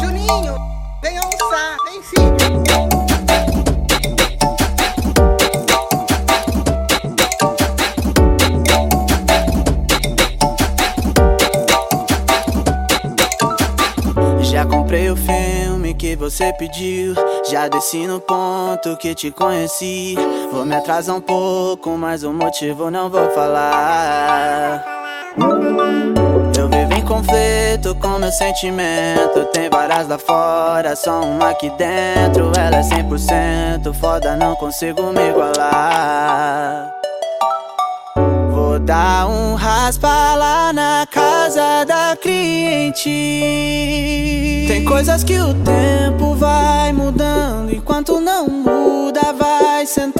Juninho, vem almoçar, vem filho. Já comprei o filme que você pediu. Já desci no ponto que te conheci. Vou me atrasar um pouco, mas o motivo não vou falar. Eu vivo em conflito com meu sentimento. Tem várias lá fora, só uma aqui dentro. Ela é 100% foda, não consigo me igualar. Vou dar um raspa lá na casa da cliente. Tem coisas que o tempo vai mudando, enquanto não muda, vai sentando.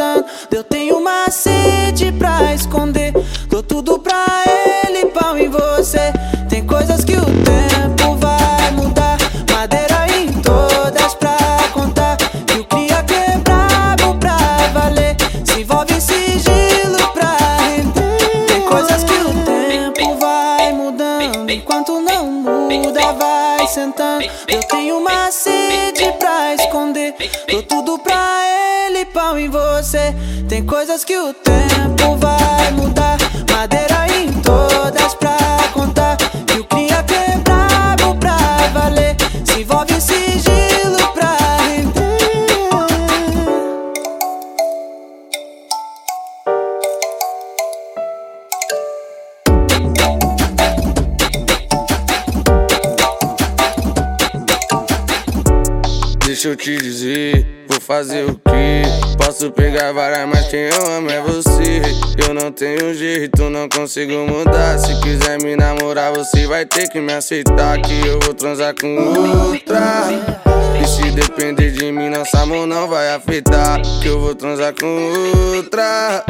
Você. Tem coisas que o tempo vai mudar, madeira em todas pra contar. E o cria que é brabo pra valer, se envolve em sigilo pra render. Deixa eu te dizer, fazer o quê? Posso pegar várias, mas quem eu amo é você. Eu não tenho jeito, não consigo mudar. Se quiser me namorar, você vai ter que me aceitar. Que eu vou transar com outra. E se depender de mim, nosso amor não vai afetar. Que eu vou transar com outra.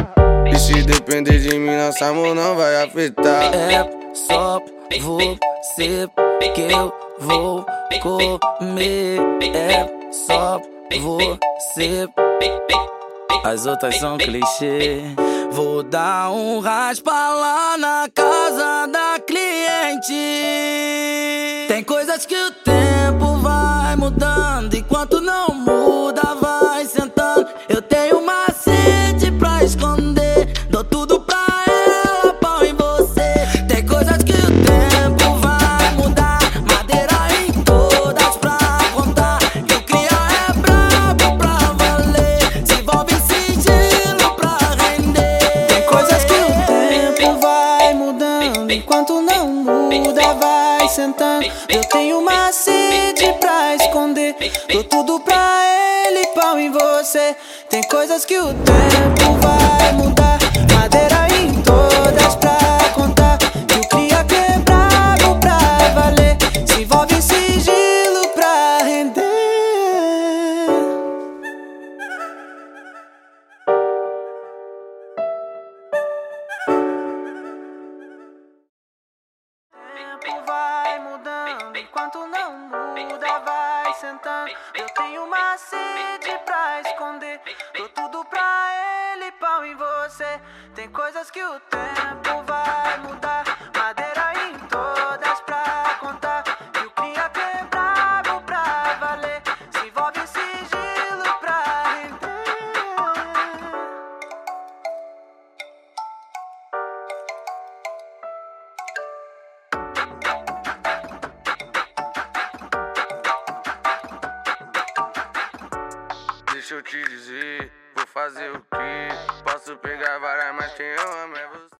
E se depender de mim, nosso amor não vai afetar. É só você que eu vou comer. É só você. As outras são clichê. Vou dar um raspa lá na casa da cliente. Eu tenho uma sede pra esconder. Dou tudo pra ele, pau em você. Tem coisas que o tempo vai mudar. Vai sentando. Eu tenho uma sede pra esconder, dou tudo pra ele, pau em você. Tem coisas que o tempo vai Deixa eu te dizer, vou fazer o quê? Posso pegar várias, mas quem eu amo é você.